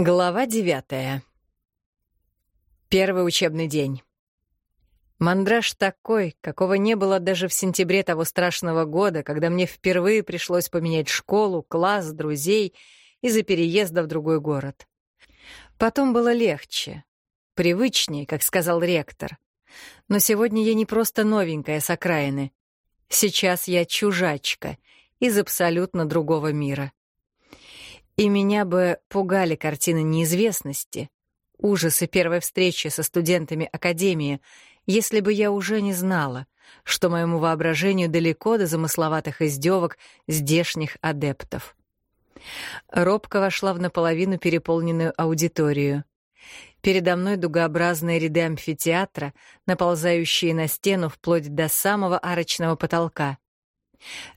Глава девятая. Первый учебный день. Мандраж такой, какого не было даже в сентябре того страшного года, когда мне впервые пришлось поменять школу, класс, друзей из-за переезда в другой город. Потом было легче, привычнее, как сказал ректор. Но сегодня я не просто новенькая с окраины. Сейчас я чужачка из абсолютно другого мира. И меня бы пугали картины неизвестности, ужасы первой встречи со студентами Академии, если бы я уже не знала, что моему воображению далеко до замысловатых издевок здешних адептов. Робко вошла в наполовину переполненную аудиторию. Передо мной дугообразные ряды амфитеатра, наползающие на стену вплоть до самого арочного потолка.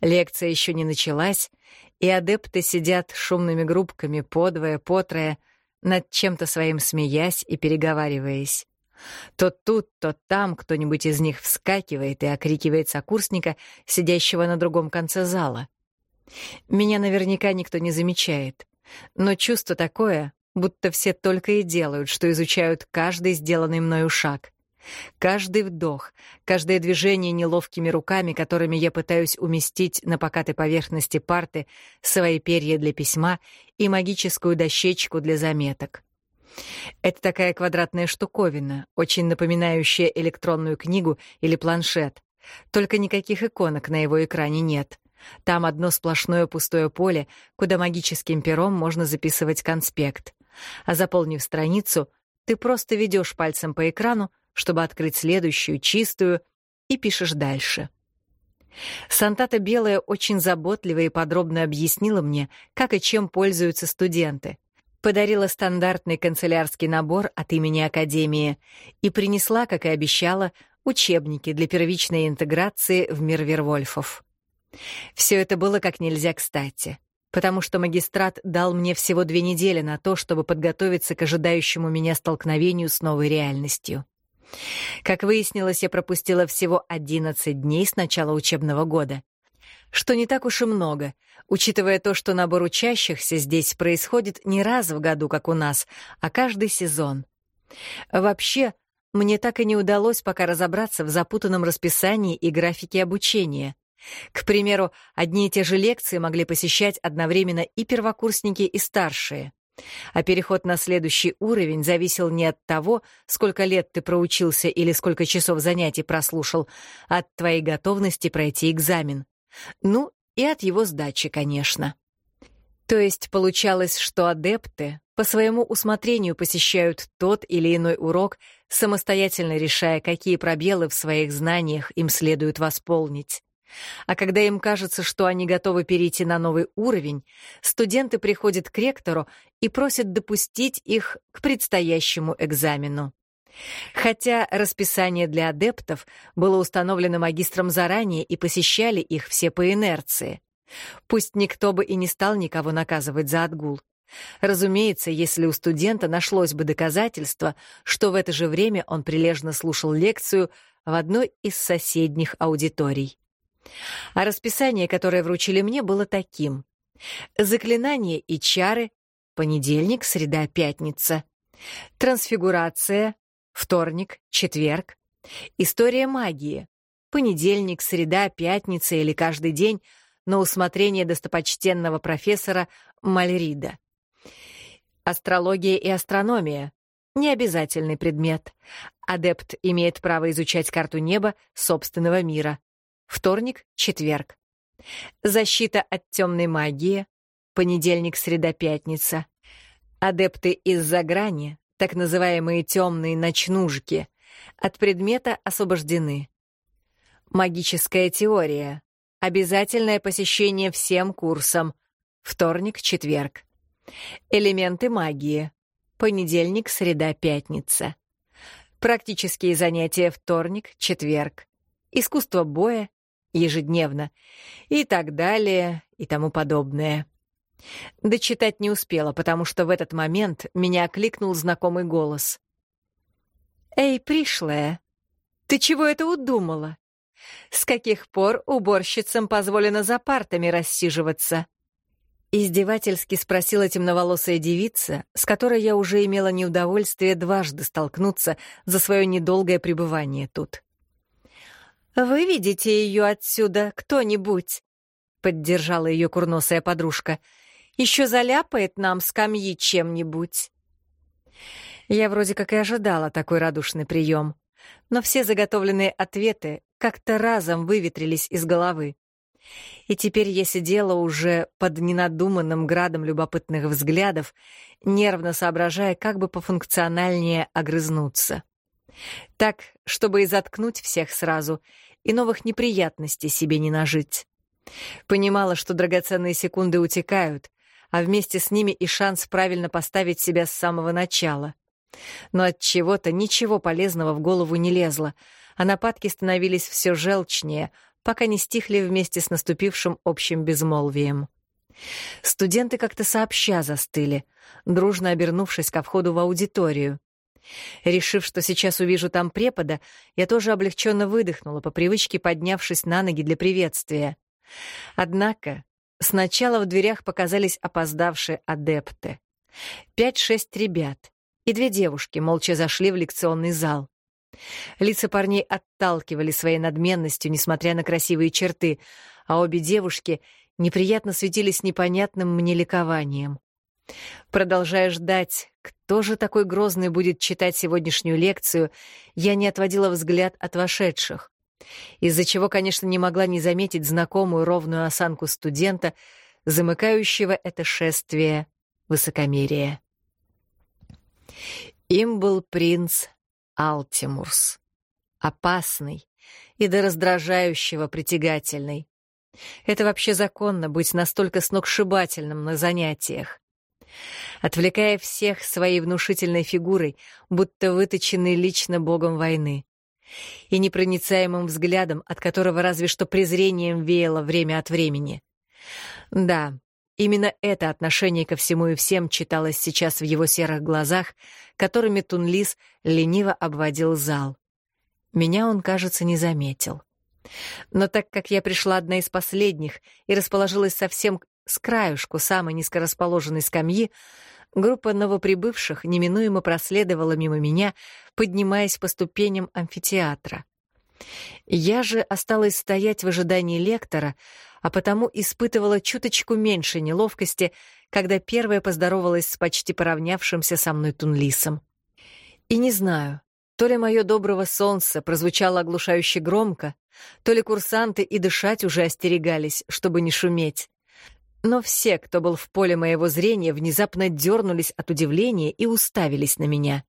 Лекция еще не началась, и адепты сидят шумными группками подвое, потрое, над чем-то своим смеясь и переговариваясь. То тут, то там кто-нибудь из них вскакивает и окрикивает сокурсника, сидящего на другом конце зала. Меня наверняка никто не замечает, но чувство такое, будто все только и делают, что изучают каждый сделанный мною шаг. Каждый вдох, каждое движение неловкими руками, которыми я пытаюсь уместить на покатой поверхности парты свои перья для письма и магическую дощечку для заметок. Это такая квадратная штуковина, очень напоминающая электронную книгу или планшет. Только никаких иконок на его экране нет. Там одно сплошное пустое поле, куда магическим пером можно записывать конспект. А заполнив страницу, ты просто ведешь пальцем по экрану, чтобы открыть следующую, чистую, и пишешь дальше. Сантата Белая очень заботливо и подробно объяснила мне, как и чем пользуются студенты. Подарила стандартный канцелярский набор от имени Академии и принесла, как и обещала, учебники для первичной интеграции в мир Вервольфов. Все это было как нельзя кстати, потому что магистрат дал мне всего две недели на то, чтобы подготовиться к ожидающему меня столкновению с новой реальностью. Как выяснилось, я пропустила всего 11 дней с начала учебного года. Что не так уж и много, учитывая то, что набор учащихся здесь происходит не раз в году, как у нас, а каждый сезон. Вообще, мне так и не удалось пока разобраться в запутанном расписании и графике обучения. К примеру, одни и те же лекции могли посещать одновременно и первокурсники, и старшие. А переход на следующий уровень зависел не от того, сколько лет ты проучился или сколько часов занятий прослушал, а от твоей готовности пройти экзамен. Ну, и от его сдачи, конечно. То есть получалось, что адепты по своему усмотрению посещают тот или иной урок, самостоятельно решая, какие пробелы в своих знаниях им следует восполнить. А когда им кажется, что они готовы перейти на новый уровень, студенты приходят к ректору и просят допустить их к предстоящему экзамену. Хотя расписание для адептов было установлено магистром заранее и посещали их все по инерции. Пусть никто бы и не стал никого наказывать за отгул. Разумеется, если у студента нашлось бы доказательство, что в это же время он прилежно слушал лекцию в одной из соседних аудиторий. А расписание, которое вручили мне, было таким. Заклинания и чары — понедельник, среда, пятница. Трансфигурация — вторник, четверг. История магии — понедельник, среда, пятница или каждый день на усмотрение достопочтенного профессора Мальрида. Астрология и астрономия — необязательный предмет. Адепт имеет право изучать карту неба собственного мира. Вторник, четверг. Защита от темной магии. Понедельник, среда, пятница. Адепты из-за грани, так называемые темные ночнушки, от предмета освобождены. Магическая теория. Обязательное посещение всем курсам. Вторник, четверг. Элементы магии. Понедельник, среда, пятница. Практические занятия вторник, четверг. Искусство боя, ежедневно, и так далее, и тому подобное. Дочитать не успела, потому что в этот момент меня окликнул знакомый голос. «Эй, пришлая, ты чего это удумала? С каких пор уборщицам позволено за партами рассиживаться?» Издевательски спросила темноволосая девица, с которой я уже имела неудовольствие дважды столкнуться за свое недолгое пребывание тут. «Вы видите ее отсюда, кто-нибудь?» — поддержала ее курносая подружка. «Еще заляпает нам скамьи чем-нибудь». Я вроде как и ожидала такой радушный прием, но все заготовленные ответы как-то разом выветрились из головы. И теперь я сидела уже под ненадуманным градом любопытных взглядов, нервно соображая, как бы пофункциональнее огрызнуться. Так, чтобы и заткнуть всех сразу, и новых неприятностей себе не нажить. Понимала, что драгоценные секунды утекают, а вместе с ними и шанс правильно поставить себя с самого начала. Но от чего-то ничего полезного в голову не лезло, а нападки становились все желчнее, пока не стихли вместе с наступившим общим безмолвием. Студенты как-то сообща застыли, дружно обернувшись ко входу в аудиторию. Решив, что сейчас увижу там препода, я тоже облегченно выдохнула, по привычке поднявшись на ноги для приветствия. Однако сначала в дверях показались опоздавшие адепты. Пять-шесть ребят и две девушки молча зашли в лекционный зал. Лица парней отталкивали своей надменностью, несмотря на красивые черты, а обе девушки неприятно светились непонятным мне ликованием. Продолжая ждать, кто же такой грозный будет читать сегодняшнюю лекцию, я не отводила взгляд от вошедших, из-за чего, конечно, не могла не заметить знакомую ровную осанку студента, замыкающего это шествие высокомерия. Им был принц Алтимурс. Опасный и до раздражающего притягательный. Это вообще законно быть настолько сногсшибательным на занятиях. Отвлекая всех своей внушительной фигурой, будто выточенный лично богом войны. И непроницаемым взглядом, от которого разве что презрением веяло время от времени. Да, Именно это отношение ко всему и всем читалось сейчас в его серых глазах, которыми Тунлис лениво обводил зал. Меня он, кажется, не заметил. Но так как я пришла одна из последних и расположилась совсем с краюшку самой низкорасположенной скамьи, группа новоприбывших неминуемо проследовала мимо меня, поднимаясь по ступеням амфитеатра. Я же осталась стоять в ожидании лектора, а потому испытывала чуточку меньше неловкости, когда первая поздоровалась с почти поравнявшимся со мной Тунлисом. И не знаю, то ли мое доброго солнце прозвучало оглушающе громко, то ли курсанты и дышать уже остерегались, чтобы не шуметь. Но все, кто был в поле моего зрения, внезапно дернулись от удивления и уставились на меня.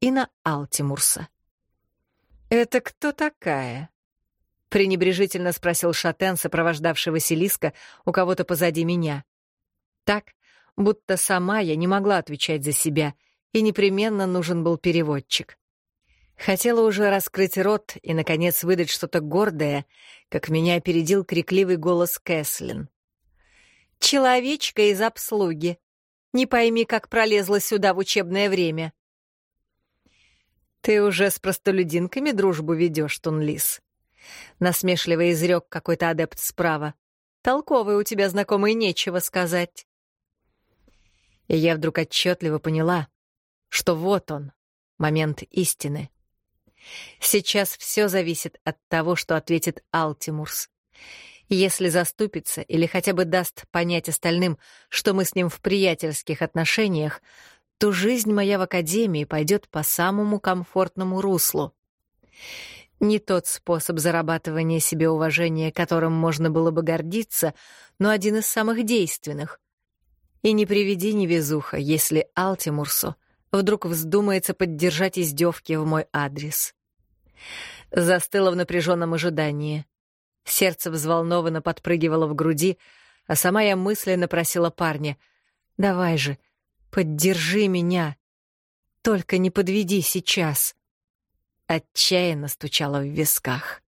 И на Алтимурса. «Это кто такая?» — пренебрежительно спросил Шатен, сопровождавший Василиска у кого-то позади меня. Так, будто сама я не могла отвечать за себя, и непременно нужен был переводчик. Хотела уже раскрыть рот и, наконец, выдать что-то гордое, как меня опередил крикливый голос Кэслин. «Человечка из обслуги. Не пойми, как пролезла сюда в учебное время. «Ты уже с простолюдинками дружбу ведешь, Тунлис?» Насмешливо изрек какой-то адепт справа. «Толковый у тебя знакомый нечего сказать». И я вдруг отчетливо поняла, что вот он, момент истины. Сейчас все зависит от того, что ответит Алтимурс. Если заступится или хотя бы даст понять остальным, что мы с ним в приятельских отношениях, то жизнь моя в академии пойдет по самому комфортному руслу. Не тот способ зарабатывания себе уважения, которым можно было бы гордиться, но один из самых действенных. И не приведи невезуха, если Алтимурсу вдруг вздумается поддержать издевки в мой адрес. Застыла в напряженном ожидании. Сердце взволнованно подпрыгивало в груди, а сама я мысленно просила парня «Давай же, — Поддержи меня. Только не подведи сейчас. Отчаянно стучала в висках.